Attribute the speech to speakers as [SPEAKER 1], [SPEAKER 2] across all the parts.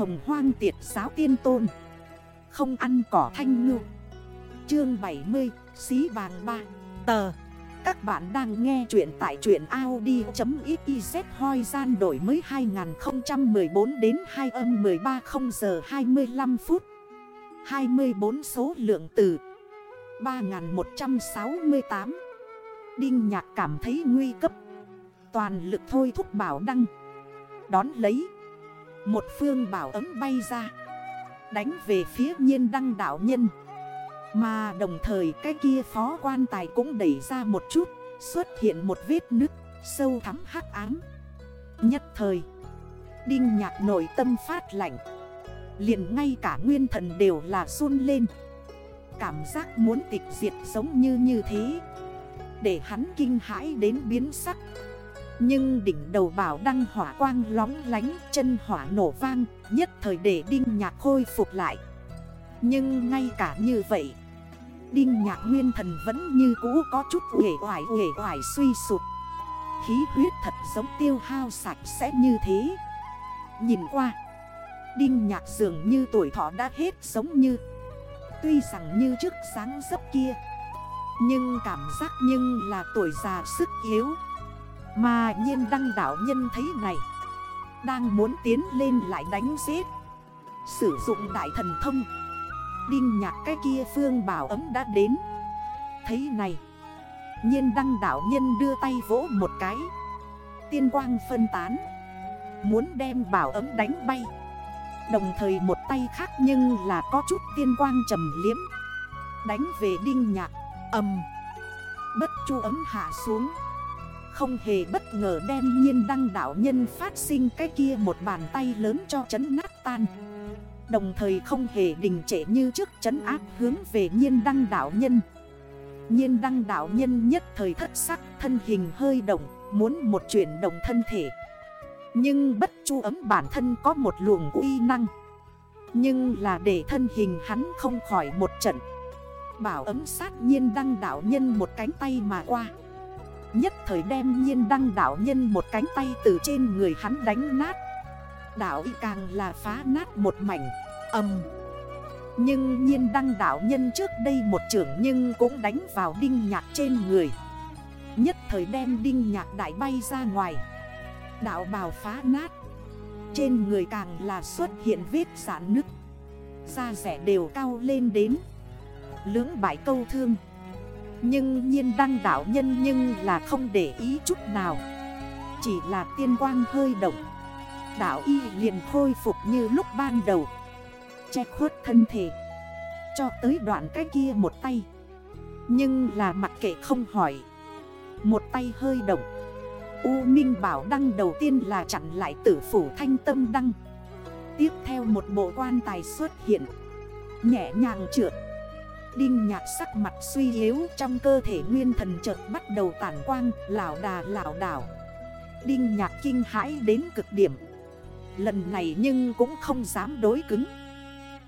[SPEAKER 1] hồng hoang tiệt giáo tiên tôn. Không ăn cỏ thanh ngư. Chương 70 Xí vàng 3 Tờ. Các bạn đang nghe chuyện tại truyện Audi.xyz hoi gian đổi mới 2014 đến 2 âm 13 giờ 25 phút. 24 số lượng từ 3168 Đinh nhạc cảm thấy nguy cấp. Toàn lực thôi thúc bảo đăng. Đón lấy. Một phương bảo ấm bay ra. Đánh về phía nhiên đăng đảo nhân. Mà đồng thời cái kia phó quan tài cũng đẩy ra một chút. Xuất hiện một vết nứt, sâu thắm hắc ám. Nhất thời, Đinh nhạc nội tâm phát lạnh. Liền ngay cả nguyên thần đều là run lên. Cảm giác muốn tịch diệt giống như như thế. Để hắn kinh hãi đến biến sắc. Nhưng đỉnh đầu bảo đăng hỏa quang lóng lánh, Chân hỏa nổ vang, Nhất thời để đinh nhạc khôi phục lại. Nhưng ngay cả như vậy, Đinh nhạc nguyên thần vẫn như cũ có chút uể oải uể oải suy sụt Khí huyết thật giống tiêu hao sạch sẽ như thế. Nhìn qua, Đinh nhạc dường như tuổi thọ đã hết giống như, Tuy rằng như trước sáng dấp kia. Nhưng cảm giác nhưng là tuổi già sức yếu. Mà nhiên đăng đảo nhân thấy này. Đang muốn tiến lên lại đánh giết. Sử dụng đại thần thông. Đinh nhạc cái kia phương bảo ấm đã đến. Thấy này. Nhiên đăng đảo nhân đưa tay vỗ một cái. Tiên quang phân tán. Muốn đem bảo ấm đánh bay. Đồng thời một tay khác nhưng là có chút tiên quang trầm liếm. Đánh về đinh nhạc. Ầm. Bất chu ấm hạ xuống. Không hề bất ngờ đem nhiên đăng đảo nhân phát sinh cái kia một bàn tay lớn cho chấn nát tan. Đồng thời không hề đình trệ như trước chấn áp hướng về nhiên đăng đảo nhân. Nhiên đăng đảo nhân nhất thời thất sắc, thân hình hơi động, Muốn một chuyển động thân thể. Nhưng bất chu ấm bản thân có một luồng uy năng. Nhưng là để thân hình hắn không khỏi một trận. Bảo ấm sát nhiên đăng đảo nhân một cánh tay mà qua. Nhất thời đem nhiên đăng đảo nhân một cánh tay từ trên người hắn đánh nát. Đảo y càng là phá nát một mảnh. Âm. Nhưng nhiên đăng đảo nhân trước đây một trưởng nhưng cũng đánh vào đinh nhạc trên người. Nhất thời đem đinh nhạc đại bay ra ngoài. Đạo bào phá nát. Trên người càng là xuất hiện vết giãn nứt. Da rẻ đều cao lên đến. Lưỡng bãi câu thương. Nhưng nhiên đăng đảo nhân nhưng là không để ý chút nào. Chỉ là tiên quang hơi động. Đảo y liền khôi phục như lúc ban đầu. Che khuất thân thể. Cho tới đoạn cái kia một tay. Nhưng là mặc kệ không hỏi. Một tay hơi động. U Minh Bảo Đăng đầu tiên là chặn lại tử phủ thanh tâm đăng. Tiếp theo một bộ quan tài xuất hiện. Nhẹ nhàng trượt. Đinh nhạc sắc mặt suy yếu trong cơ thể nguyên thần chợt bắt đầu tản quang, lão đà, lão đảo Đinh nhạc kinh hãi đến cực điểm Lần này nhưng cũng không dám đối cứng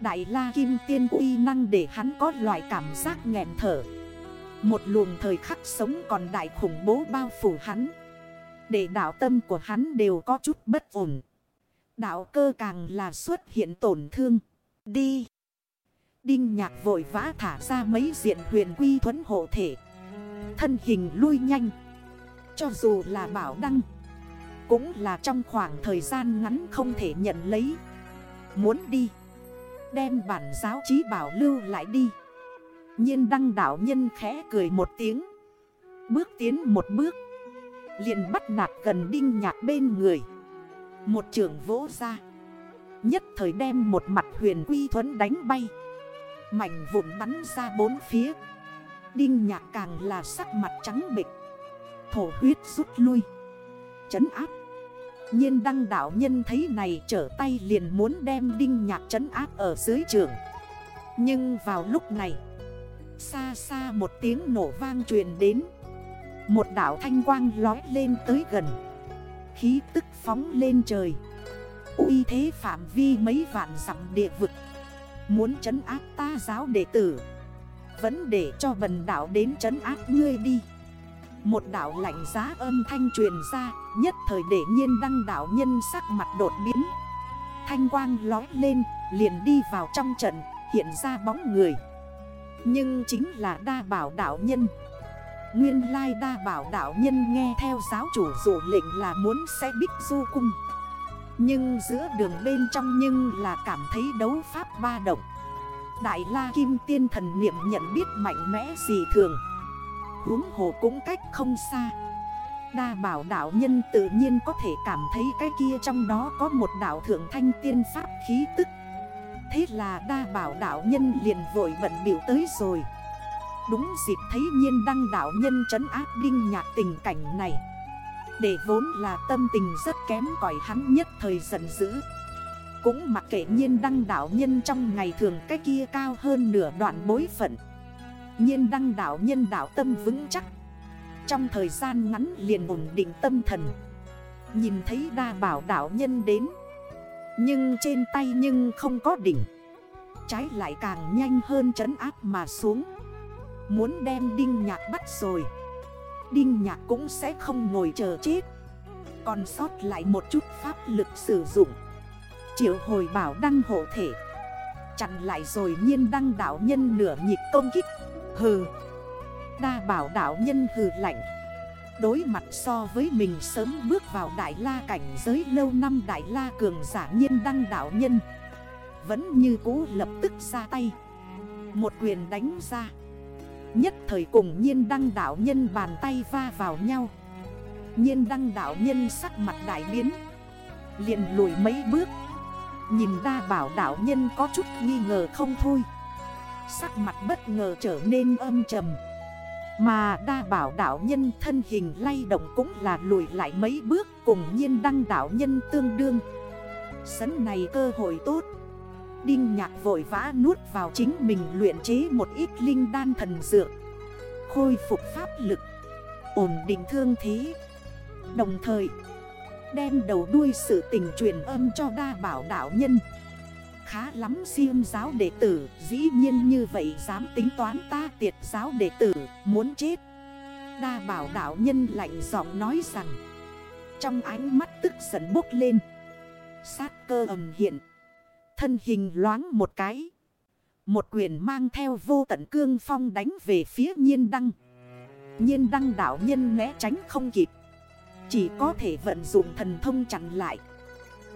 [SPEAKER 1] Đại la kim tiên uy năng để hắn có loại cảm giác nghẹn thở Một luồng thời khắc sống còn đại khủng bố bao phủ hắn để đạo tâm của hắn đều có chút bất ổn. Đạo cơ càng là xuất hiện tổn thương. Đi. Đinh nhạc vội vã thả ra mấy diện huyền quy thuẫn hộ thể. Thân hình lui nhanh. Cho dù là bảo đăng. Cũng là trong khoảng thời gian ngắn không thể nhận lấy. Muốn đi. Đem bản giáo trí bảo lưu lại đi. nhiên đăng đảo nhân khẽ cười một tiếng. Bước tiến một bước, liền bắt nạt gần đinh nhạc bên người Một trường vỗ ra, Nhất thời đem một mặt huyền quy thuẫn đánh bay Mảnh vụn bắn ra bốn phía. Đinh nhạc càng là sắc mặt trắng bịch Thổ huyết rút lui. Chấn áp. Nhiên đăng đảo nhân thấy này trở tay liền muốn đem đinh nhạc chấn áp ở dưới trường. Nhưng vào lúc này, Xa xa một tiếng nổ vang truyền đến. Một đảo thanh quang lói lên tới gần. Khí tức phóng lên trời. Uy thế phạm vi mấy vạn dặm địa vực. Muốn trấn áp ta giáo đệ tử. Vẫn để cho vần đảo đến trấn áp ngươi đi. Một đảo lạnh giá âm thanh truyền ra, Nhất thời để nhiên đăng đảo nhân sắc mặt đột biến. Thanh quang lói lên, liền đi vào trong trận, hiện ra bóng người. Nhưng chính là đa bảo đạo nhân. Nguyên lai đa bảo đạo nhân nghe theo giáo chủ dụ lệnh là muốn sẽ bích du cung. Nhưng giữa đường bên trong nhưng là cảm thấy đấu pháp ba động. Đại la kim tiên thần niệm nhận biết mạnh mẽ gì thường. Huống hồ cũng cách không xa. Đa bảo đạo nhân tự nhiên có thể cảm thấy cái kia trong đó có một đạo thượng thanh tiên pháp khí tức. Thế là đa bảo đạo nhân liền vội bận biểu tới rồi. Đúng dịp thấy nhiên đăng đạo nhân trấn áp đinh nhạc tình cảnh này. Để vốn là tâm tình rất kém cỏi hắn nhất thời giận dữ. Cũng mặc kệ nhiên đăng đạo nhân trong ngày thường cái kia cao hơn nửa đoạn bối phận. Nhiên đăng đạo nhân đạo tâm vững chắc. Trong thời gian ngắn liền ổn định tâm thần. Nhìn thấy đa bảo đạo nhân đến. Nhưng trên tay nhưng không có đỉnh. Trái lại càng nhanh hơn trấn áp mà xuống. Muốn đem đinh nhạc bắt rồi. Đinh nhạc cũng sẽ không ngồi chờ chết. Còn sót lại một chút pháp lực sử dụng. Triệu hồi bảo đăng hộ thể. Chặn lại rồi nhiên đăng đảo nhân nửa nhịp công kích. Hừ. Đa bảo đảo nhân hừ lạnh. Đối mặt so với mình sớm bước vào đại la cảnh giới lâu năm đại la cường giả nhiên đăng đảo nhân. Vẫn như cũ lập tức ra tay. Một quyền đánh ra. Nhất thời cùng nhiên đăng đảo nhân bàn tay va vào nhau. Nhiên đăng đảo nhân sắc mặt đại biến. Liền lùi mấy bước. Nhìn đa bảo đảo nhân có chút nghi ngờ không thôi. Sắc mặt bất ngờ trở nên âm trầm. Mà đa bảo đảo nhân thân hình lay động cũng là lùi lại mấy bước Cùng nhiên đăng đảo nhân tương đương. Sấn này cơ hội tốt. Đinh nhạc vội vã nuốt vào chính mình luyện chế một ít linh đan thần dược. Khôi phục pháp lực. Ổn định thương thế. Đồng thời, Đem đầu đuôi sự tình truyền âm cho đa bảo đạo nhân. Khá lắm siêu giáo đệ tử, Dĩ nhiên như vậy dám tính toán ta tiệt giáo đệ tử, Muốn chết. Đa bảo đạo nhân lạnh giọng nói rằng, Trong ánh mắt tức giận bốc lên. Sát cơ ầm hiện. Thân hình loáng một cái. Một quyền mang theo vô tận cương phong đánh về phía nhiên đăng. Nhiên đăng đảo nhân né tránh không kịp. Chỉ có thể vận dụng thần thông chặn lại.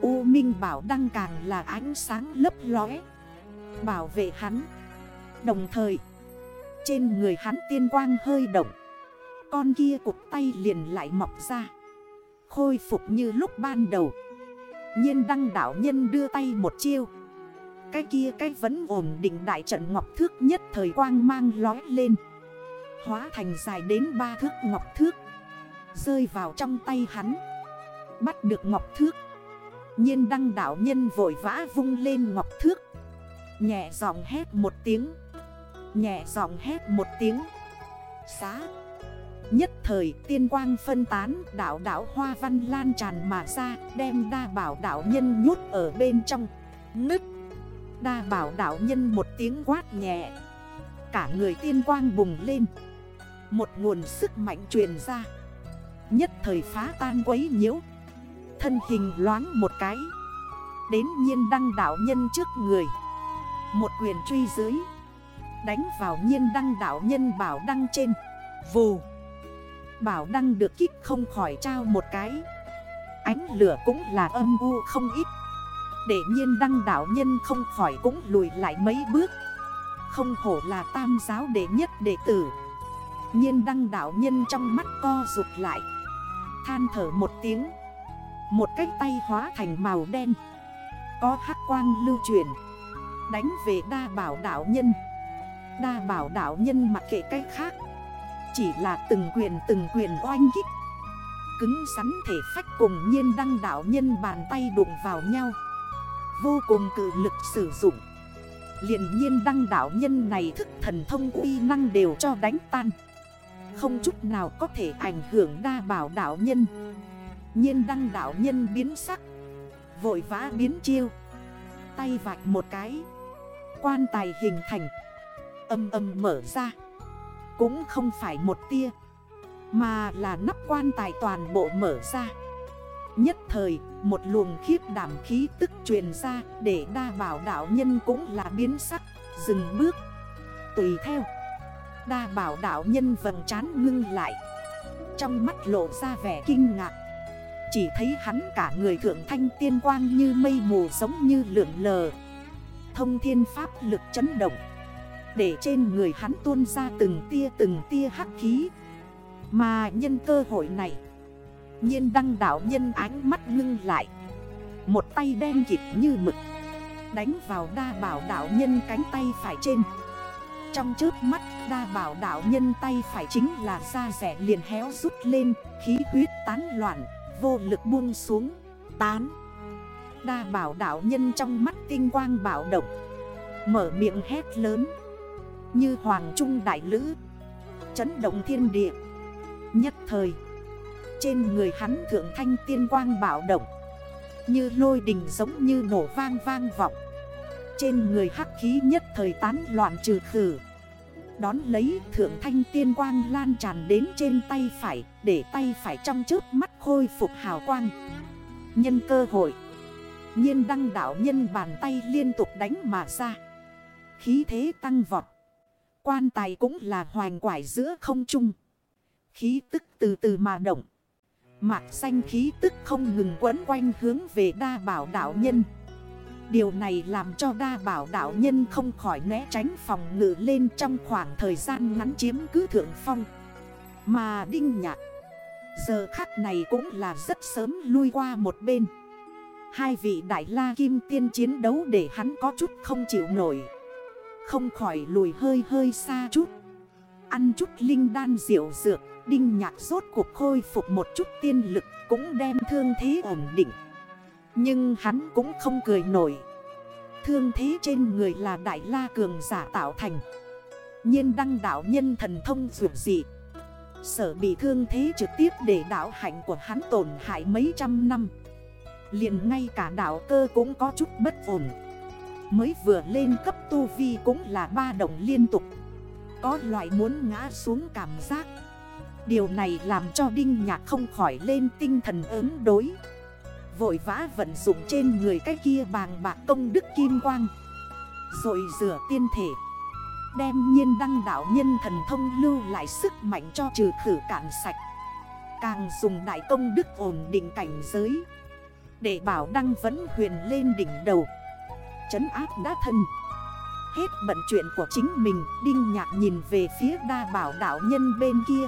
[SPEAKER 1] U Minh Bảo Đăng càng là ánh sáng lấp lóe. Bảo vệ hắn. Đồng thời, Trên người hắn tiên quang hơi động. Con kia cục tay liền lại mọc ra. Khôi phục như lúc ban đầu nhiên đăng đảo nhân đưa tay một chiêu. Cái kia cái vẫn ổn định đại trận ngọc thước nhất thời quang mang lói lên. Hóa thành dài đến ba thước ngọc thước. Rơi vào trong tay hắn. Bắt được ngọc thước. Nhiên đăng đảo nhân vội vã vung lên ngọc thước. Nhẹ giọng hét một tiếng. Nhẹ giọng hét một tiếng. Xá. Nhất thời, tiên quang phân tán đảo đảo hoa văn lan tràn mà ra, Đem đa bảo đảo nhân nhút ở bên trong. Nứt. Đa bảo đảo nhân một tiếng quát nhẹ. Cả người tiên quang bùng lên. Một nguồn sức mạnh truyền ra. Nhất thời phá tan quấy nhiễu. Thân hình loáng một cái. Đến nhiên đăng đảo nhân trước người. Một quyền truy dưới. Đánh vào nhiên đăng đảo nhân bảo đăng trên. Vù. Bảo đăng được kích không khỏi trao một cái. Ánh lửa cũng là âm u không ít. Để nhiên đăng đảo nhân không khỏi cũng lùi lại mấy bước. Không hổ là tam giáo đệ nhất đệ tử. Nhiên đăng đảo nhân trong mắt co rụt lại. Than thở một tiếng. Một cái tay hóa thành màu đen. Có hắc quang lưu truyền Đánh về đa bảo đảo nhân. Đa bảo đảo nhân mặc kệ cách khác. Chỉ là từng quyền từng quyền oanh kích. Cứng rắn thể phách cùng nhiên đăng đảo nhân bàn tay đụng vào nhau. Vô cùng cử lực sử dụng. Liền nhiên đăng đảo nhân này thức thần thông uy năng đều cho đánh tan. Không chút nào có thể ảnh hưởng đa bảo đảo nhân. Nhiên đăng đảo nhân biến sắc. Vội vã biến chiêu. Tay vạch một cái. Quan tài hình thành. Âm âm mở ra. Cũng không phải một tia Mà là nắp quan tài toàn bộ mở ra. Nhất thời, một luồng khiếp đảm khí tức truyền ra Để đa bảo đảo nhân cũng là biến sắc Dừng bước. Tùy theo Đa bảo đảo nhân vầng trán ngưng lại Trong mắt lộ ra vẻ kinh ngạc. Chỉ thấy hắn cả người thượng thanh tiên quang như mây mù giống như lượn lờ. Thông thiên pháp lực chấn động. Để trên người hắn tuôn ra từng tia từng tia hắc khí. Mà nhân cơ hội này, nhiên đăng đảo nhân ánh mắt ngưng lại. Một tay đen kịp như mực, Đánh vào đa bảo đảo nhân cánh tay phải trên. Trong trước mắt, đa bảo đảo nhân tay phải chính là da rẻ liền héo rút lên, Khí huyết tán loạn, Vô lực buông xuống, Tán. Đa bảo đảo nhân trong mắt tinh quang bảo động, Mở miệng hét lớn. Như hoàng trung đại lữ, Chấn động thiên địa. Nhất thời, trên người hắn thượng thanh tiên quang bảo động, Như lôi đình giống như nổ vang vang vọng. Trên người hắc khí nhất thời tán loạn trừ khử, Đón lấy thượng thanh tiên quang lan tràn đến trên tay phải, Để tay phải trong trước mắt khôi phục hào quang. Nhân cơ hội, nhiên đăng đảo nhân bàn tay liên tục đánh mà ra. Khí thế tăng vọt Quan tài cũng là hoành quải giữa không trung. Khí tức từ từ mà động. Mạc xanh khí tức không ngừng quấn quanh hướng về đa bảo đảo nhân. Điều này làm cho đa bảo đảo nhân không khỏi né tránh phòng ngự lên trong khoảng thời gian ngắn chiếm cứ thượng phong. Mà đinh nhạc, Giờ khắc này cũng là rất sớm lui qua một bên. Hai vị đại la kim tiên chiến đấu để hắn có chút không chịu nổi. Không khỏi lùi hơi hơi xa chút. Ăn chút linh đan diệu dược, Đinh nhạc rốt cuộc khôi phục một chút tiên lực Cũng đem thương thế ổn định. Nhưng hắn cũng không cười nổi. Thương thế trên người là đại la cường giả tạo thành. Nhiên đăng đảo nhân thần thông dù dị Sở bị thương thế trực tiếp để đảo hạnh của hắn tổn hại mấy trăm năm. Liền ngay cả đảo cơ cũng có chút bất ổn. Mới vừa lên cấp tu vi cũng là ba đồng liên tục. Có loại muốn ngã xuống cảm giác. Điều này làm cho Đinh Nhạc không khỏi lên tinh thần ứng đối. Vội vã vận dụng trên người cái kia bàng bạc công đức kim quang. Rồi rửa tiên thể. Đem nhiên đăng đảo nhân thần thông lưu lại sức mạnh cho trừ khử cạn sạch. Càng dùng đại công đức ổn định cảnh giới. Để bảo đăng vẫn huyền lên đỉnh đầu. Chấn áp đã thân. Hết bận chuyện của chính mình, Đinh nhạc nhìn về phía đa bảo đảo nhân bên kia.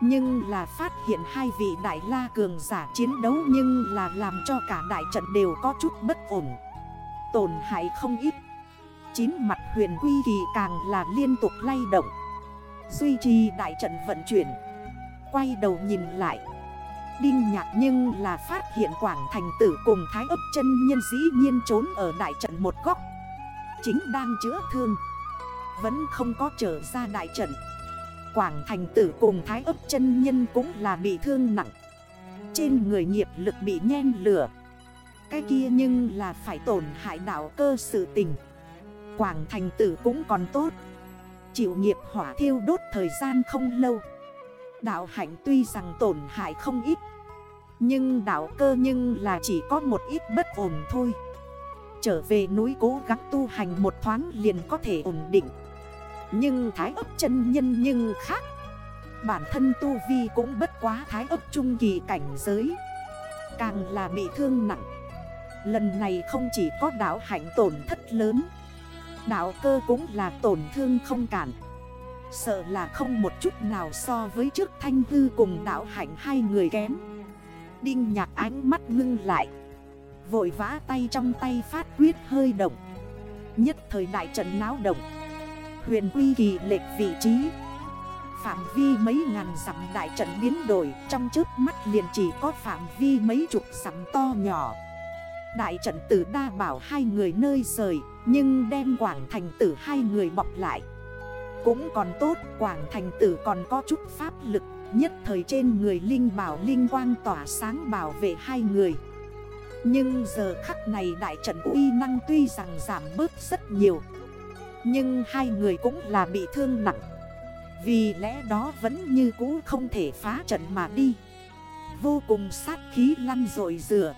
[SPEAKER 1] Nhưng là phát hiện hai vị đại la cường giả chiến đấu Nhưng là làm cho cả đại trận đều có chút bất ổn. Tổn hại không ít. Chín mặt huyền quy kỳ càng là liên tục lay động. Duy trì đại trận vận chuyển. Quay đầu nhìn lại Đinh nhạc nhưng là phát hiện Quảng Thành tử cùng Thái ấp chân nhân dĩ nhiên trốn ở đại trận một góc. Chính đang chữa thương. Vẫn không có trở ra đại trận. Quảng thành tử cùng thái ấp chân nhân cũng là bị thương nặng. Trên người nghiệp lực bị nhen lửa. Cái kia nhưng là phải tổn hại đảo cơ sự tình. Quảng thành tử cũng còn tốt. Chịu nghiệp hỏa thiêu đốt thời gian không lâu. Đạo hạnh tuy rằng tổn hại không ít. Nhưng đạo cơ nhưng là chỉ có một ít bất ổn thôi. Trở về núi cố gắng tu hành một thoáng liền có thể ổn định. Nhưng thái ấp chân nhân nhưng khác. Bản thân Tu Vi cũng bất quá thái ấp trung kỳ cảnh giới. Càng là bị thương nặng. Lần này không chỉ có đảo hạnh tổn thất lớn. Đảo cơ cũng là tổn thương không cản Sợ là không một chút nào so với trước thanh hư cùng đảo hạnh hai người kém. Đinh nhạc ánh mắt ngưng lại. Vội vã tay trong tay phát quyết hơi động. Nhất thời đại trận náo động. Huyền quy kỳ lệch vị trí. Phạm vi mấy ngàn sắm đại trận biến đổi, Trong trước mắt liền chỉ có phạm vi mấy chục sắm to nhỏ. Đại trận tử đa bảo hai người nơi rời, Nhưng đem quảng thành tử hai người bọc lại. Cũng còn tốt, quảng thành tử còn có chút pháp lực. Nhất thời trên người Linh bảo Linh quang tỏa sáng bảo vệ hai người. Nhưng giờ khắc này đại trận uy năng tuy rằng giảm bớt rất nhiều, nhưng hai người cũng là bị thương nặng. Vì lẽ đó vẫn như cũ không thể phá trận mà đi. Vô cùng sát khí lăn rồi rửa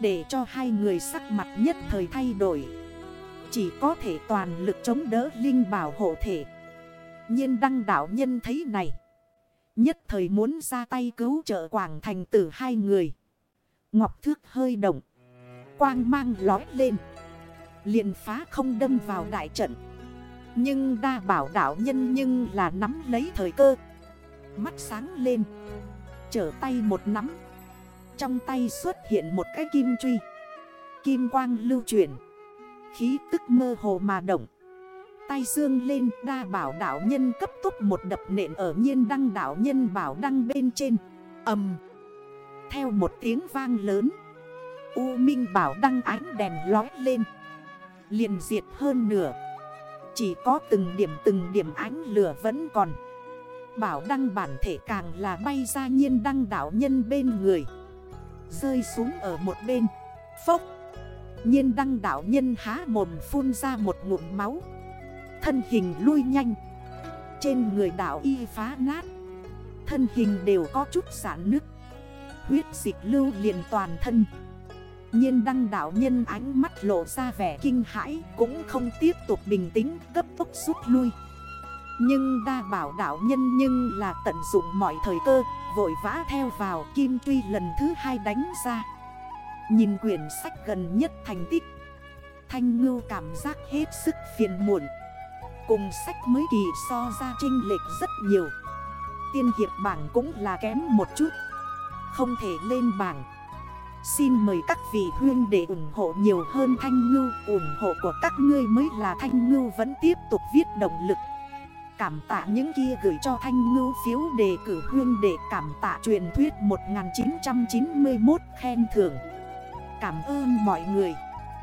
[SPEAKER 1] Để cho hai người sắc mặt nhất thời thay đổi. Chỉ có thể toàn lực chống đỡ linh bảo hộ thể. Nhiên đăng đảo nhân thấy này Nhất thời muốn ra tay cứu trợ Quảng Thành tử hai người. Ngọc thước hơi động. Quang mang lói lên. Liền phá không đâm vào đại trận. Nhưng đa bảo đảo nhân nhưng là nắm lấy thời cơ. Mắt sáng lên. Trở tay một nắm. Trong tay xuất hiện một cái kim truy. Kim quang lưu chuyển. Khí tức mơ hồ mà động. Tay dương lên, đa bảo đảo nhân cấp tốc một đập nện ở nhiên đăng đảo nhân bảo đăng bên trên. Ầm. Theo một tiếng vang lớn, U Minh bảo đăng ánh đèn lói lên. Liền diệt hơn nửa. Chỉ có từng điểm từng điểm ánh lửa vẫn còn. Bảo đăng bản thể càng là bay ra nhiên đăng đảo nhân bên người. Rơi xuống ở một bên. Phốc. Nhiên đăng đảo nhân há mồm phun ra một ngụm máu. Thân hình lui nhanh. Trên người đảo y phá nát. Thân hình đều có chút sản nứt. Huyết dịch lưu liền toàn thân. Nhiên đăng đảo nhân ánh mắt lộ ra vẻ kinh hãi, Cũng không tiếp tục bình tĩnh, cấp tốc rút lui. Nhưng đa bảo đảo nhân nhưng là tận dụng mọi thời cơ, Vội vã theo vào kim tuy lần thứ hai đánh ra. Nhìn quyển sách gần nhất thành tích. Thanh ngưu cảm giác hết sức phiền muộn. Cùng sách mới kỳ so ra trinh lệch rất nhiều. Tiên hiệp bảng cũng là kém một chút. Không thể lên bảng. Xin mời các vị huyên để ủng hộ nhiều hơn Thanh Ngưu. Ủng hộ của các ngươi mới là Thanh Ngưu vẫn tiếp tục viết động lực. Cảm tạ những kia gửi cho Thanh Ngưu phiếu đề cử huyên để cảm tạ truyền thuyết 1991 khen thưởng. Cảm ơn mọi người.